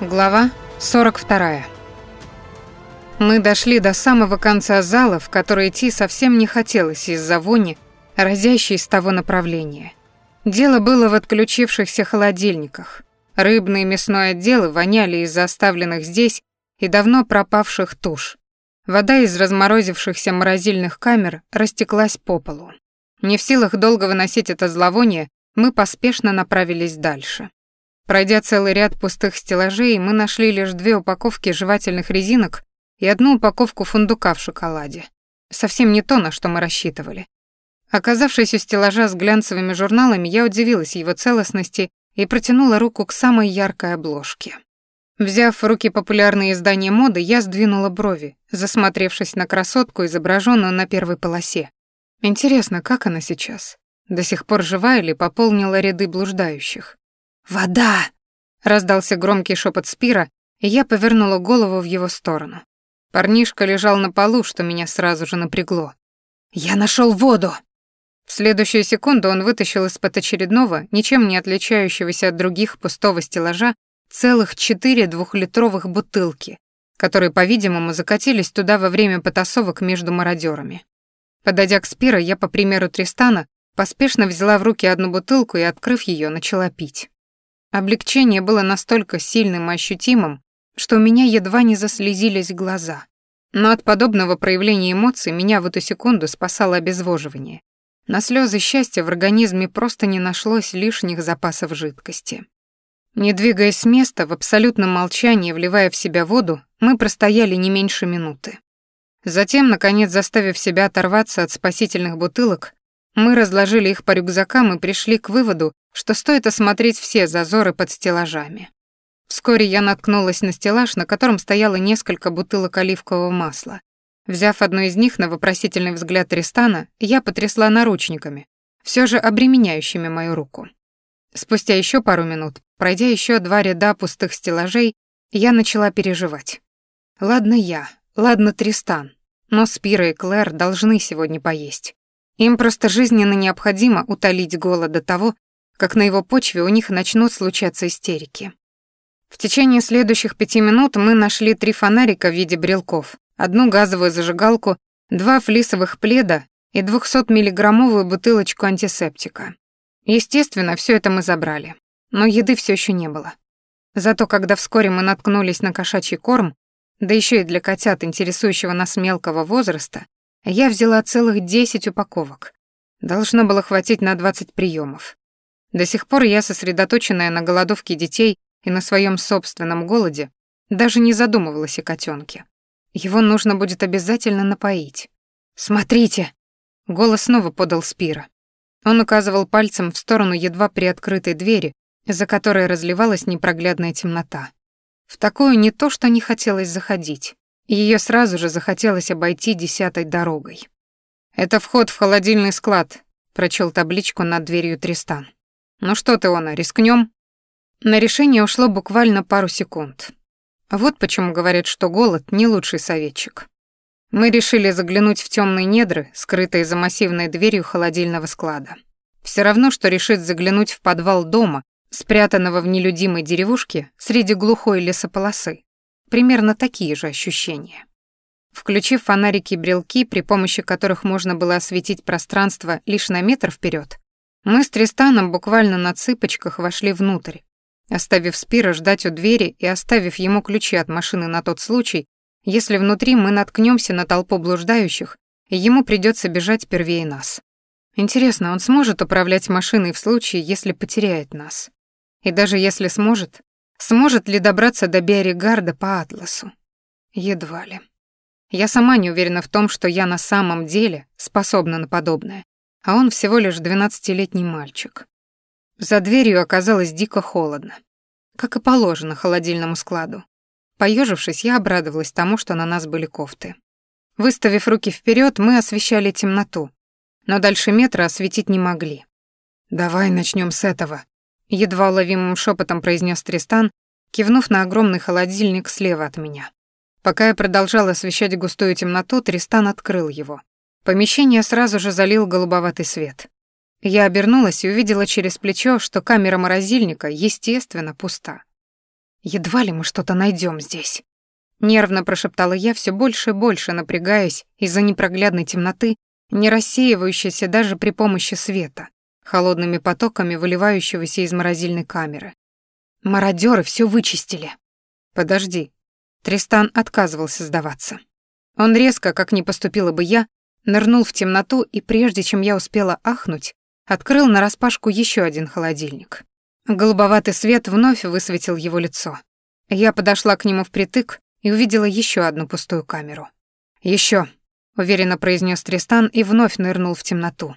Глава 42. Мы дошли до самого конца зала, в который идти совсем не хотелось из-за вони, разящей из того направления. Дело было в отключившихся холодильниках. Рыбные и мясной отделы воняли из-за оставленных здесь и давно пропавших туш. Вода из разморозившихся морозильных камер растеклась по полу. Не в силах долго выносить это зловоние, мы поспешно направились дальше. Пройдя целый ряд пустых стеллажей, мы нашли лишь две упаковки жевательных резинок и одну упаковку фундука в шоколаде. Совсем не то, на что мы рассчитывали. Оказавшись у стеллажа с глянцевыми журналами, я удивилась его целостности и протянула руку к самой яркой обложке. Взяв в руки популярные издания моды, я сдвинула брови, засмотревшись на красотку, изображенную на первой полосе. Интересно, как она сейчас? До сих пор жива или пополнила ряды блуждающих? «Вода!» — раздался громкий шепот Спира, и я повернула голову в его сторону. Парнишка лежал на полу, что меня сразу же напрягло. «Я нашел воду!» В следующую секунду он вытащил из-под очередного, ничем не отличающегося от других пустого стеллажа, целых четыре двухлитровых бутылки, которые, по-видимому, закатились туда во время потасовок между мародерами. Подойдя к Спира, я, по примеру Тристана, поспешно взяла в руки одну бутылку и, открыв ее, начала пить. Облегчение было настолько сильным и ощутимым, что у меня едва не заслезились глаза. Но от подобного проявления эмоций меня в эту секунду спасало обезвоживание. На слезы счастья в организме просто не нашлось лишних запасов жидкости. Не двигаясь с места, в абсолютном молчании, вливая в себя воду, мы простояли не меньше минуты. Затем, наконец, заставив себя оторваться от спасительных бутылок, мы разложили их по рюкзакам и пришли к выводу, что стоит осмотреть все зазоры под стеллажами. Вскоре я наткнулась на стеллаж, на котором стояло несколько бутылок оливкового масла. Взяв одну из них на вопросительный взгляд Тристана, я потрясла наручниками, все же обременяющими мою руку. Спустя еще пару минут, пройдя еще два ряда пустых стеллажей, я начала переживать. Ладно я, ладно Тристан, но Спира и Клэр должны сегодня поесть. Им просто жизненно необходимо утолить голод до того, как на его почве у них начнут случаться истерики. В течение следующих пяти минут мы нашли три фонарика в виде брелков, одну газовую зажигалку, два флисовых пледа и 200-миллиграммовую бутылочку антисептика. Естественно, все это мы забрали, но еды все еще не было. Зато когда вскоре мы наткнулись на кошачий корм, да еще и для котят, интересующего нас мелкого возраста, я взяла целых 10 упаковок. Должно было хватить на 20 приемов. До сих пор я, сосредоточенная на голодовке детей и на своем собственном голоде, даже не задумывалась о котенке. Его нужно будет обязательно напоить. «Смотрите!» — голос снова подал Спира. Он указывал пальцем в сторону едва приоткрытой двери, за которой разливалась непроглядная темнота. В такую не то что не хотелось заходить, ее сразу же захотелось обойти десятой дорогой. «Это вход в холодильный склад», — прочел табличку над дверью Тристан. «Ну что ты, Она, рискнем? На решение ушло буквально пару секунд. Вот почему говорят, что голод — не лучший советчик. Мы решили заглянуть в темные недры, скрытые за массивной дверью холодильного склада. Все равно, что решить заглянуть в подвал дома, спрятанного в нелюдимой деревушке среди глухой лесополосы. Примерно такие же ощущения. Включив фонарики и брелки, при помощи которых можно было осветить пространство лишь на метр вперед, мы с Тристаном буквально на цыпочках вошли внутрь, оставив Спира ждать у двери и оставив ему ключи от машины на тот случай, если внутри мы наткнемся на толпу блуждающих, и ему придется бежать первее нас. Интересно, он сможет управлять машиной в случае, если потеряет нас? И даже если сможет, сможет ли добраться до Биоригарда по Атласу? Едва ли. Я сама не уверена в том, что я на самом деле способна на подобное а он всего лишь двенадцатилетний мальчик. За дверью оказалось дико холодно, как и положено холодильному складу. Поежившись, я обрадовалась тому, что на нас были кофты. Выставив руки вперед, мы освещали темноту, но дальше метра осветить не могли. «Давай начнем с этого», — едва уловимым шепотом произнес Тристан, кивнув на огромный холодильник слева от меня. Пока я продолжала освещать густую темноту, Тристан открыл его. Помещение сразу же залил голубоватый свет. Я обернулась и увидела через плечо, что камера морозильника, естественно, пуста. Едва ли мы что-то найдем здесь. Нервно прошептала я, все больше и больше напрягаясь из-за непроглядной темноты, не рассеивающейся даже при помощи света, холодными потоками выливающегося из морозильной камеры. Мародеры все вычистили. Подожди. Тристан отказывался сдаваться. Он резко, как не поступила бы я, нырнул в темноту и прежде чем я успела ахнуть, открыл нараспашку еще один холодильник. Голубоватый свет вновь высветил его лицо. Я подошла к нему впритык и увидела еще одну пустую камеру. Еще, уверенно произнес Тристан и вновь нырнул в темноту.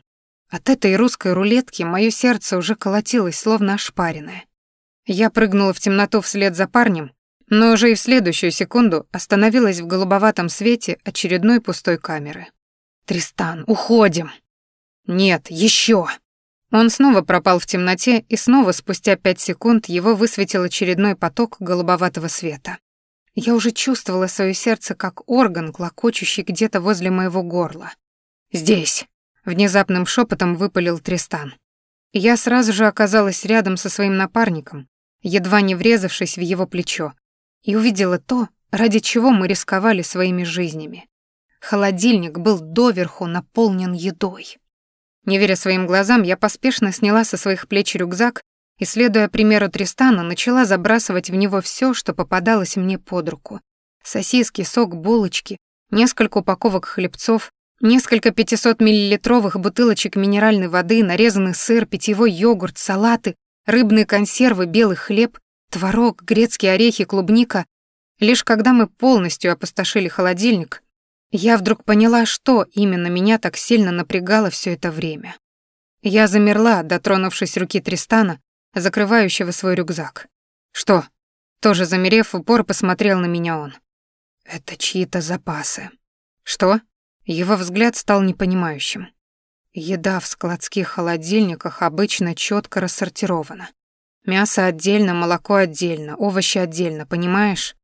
От этой русской рулетки мое сердце уже колотилось, словно ошпаренное. Я прыгнула в темноту вслед за парнем, но уже и в следующую секунду остановилась в голубоватом свете очередной пустой камеры. «Тристан, уходим!» «Нет, еще!» Он снова пропал в темноте, и снова спустя пять секунд его высветил очередной поток голубоватого света. Я уже чувствовала свое сердце как орган, клокочущий где-то возле моего горла. «Здесь!» — внезапным шепотом выпалил Тристан. Я сразу же оказалась рядом со своим напарником, едва не врезавшись в его плечо, и увидела то, ради чего мы рисковали своими жизнями. Холодильник был доверху наполнен едой. Не веря своим глазам, я поспешно сняла со своих плеч рюкзак и, следуя примеру Тристана, начала забрасывать в него все, что попадалось мне под руку. Сосиски, сок, булочки, несколько упаковок хлебцов, несколько 500-миллилитровых бутылочек минеральной воды, нарезанный сыр, питьевой йогурт, салаты, рыбные консервы, белый хлеб, творог, грецкие орехи, клубника. Лишь когда мы полностью опустошили холодильник, я вдруг поняла, что именно меня так сильно напрягало все это время. Я замерла, дотронувшись руки Тристана, закрывающего свой рюкзак. «Что?» Тоже замерев, упор посмотрел на меня он. «Это чьи-то запасы». «Что?» Его взгляд стал непонимающим. Еда в складских холодильниках обычно четко рассортирована. Мясо отдельно, молоко отдельно, овощи отдельно, понимаешь?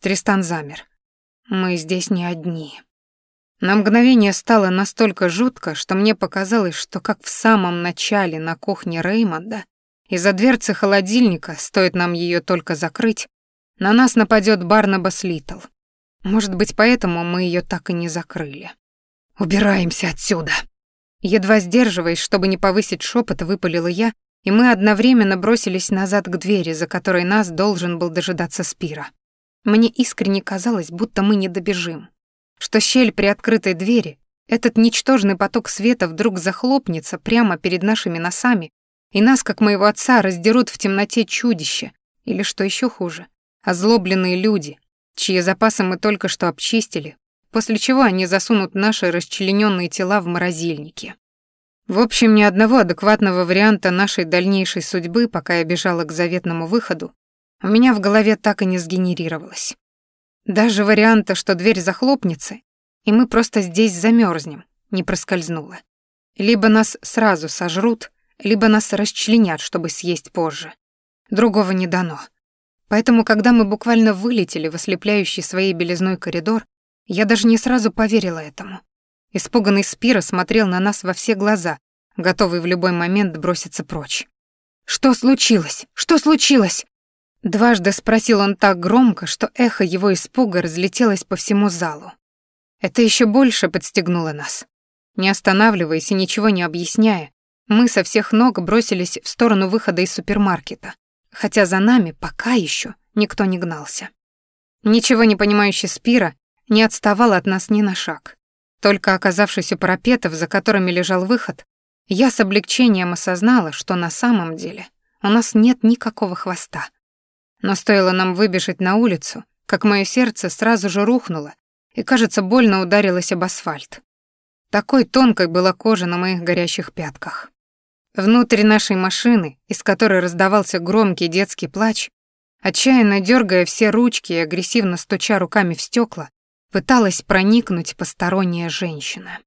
Тристан замер. Мы здесь не одни. На мгновение стало настолько жутко, что мне показалось, что как в самом начале на кухне Реймонда, из-за дверцы холодильника, стоит нам ее только закрыть, на нас нападет Барнабас Литл. Может быть, поэтому мы ее так и не закрыли. «Убираемся отсюда!» Едва сдерживаясь, чтобы не повысить шепот, выпалила я, и мы одновременно бросились назад к двери, за которой нас должен был дожидаться Спира. Мне искренне казалось, будто мы не добежим, что щель при открытой двери, этот ничтожный поток света вдруг захлопнется прямо перед нашими носами, и нас, как моего отца, раздерут в темноте чудище, или, что еще хуже, озлобленные люди, чьи запасы мы только что обчистили, после чего они засунут наши расчлененные тела в морозильники. В общем, ни одного адекватного варианта нашей дальнейшей судьбы, пока я бежала к заветному выходу, у меня в голове так и не сгенерировалось. Даже варианта, что дверь захлопнется, и мы просто здесь замерзнем, не проскользнуло. Либо нас сразу сожрут, либо нас расчленят, чтобы съесть позже. Другого не дано. Поэтому, когда мы буквально вылетели в ослепляющий своей белизной коридор, я даже не сразу поверила этому. Испуганный Спира смотрел на нас во все глаза, готовый в любой момент броситься прочь. «Что случилось? Что случилось?» Дважды спросил он так громко, что эхо его испуга разлетелось по всему залу. Это еще больше подстегнуло нас. Не останавливаясь и ничего не объясняя, мы со всех ног бросились в сторону выхода из супермаркета, хотя за нами пока еще никто не гнался. Ничего не понимающий Спира не отставал от нас ни на шаг. Только оказавшись у парапетов, за которыми лежал выход, я с облегчением осознала, что на самом деле у нас нет никакого хвоста. Но стоило нам выбежать на улицу, как мое сердце сразу же рухнуло и, кажется, больно ударилось об асфальт. Такой тонкой была кожа на моих горящих пятках. Внутрь нашей машины, из которой раздавался громкий детский плач, отчаянно дергая все ручки и агрессивно стуча руками в стекла, пыталась проникнуть посторонняя женщина.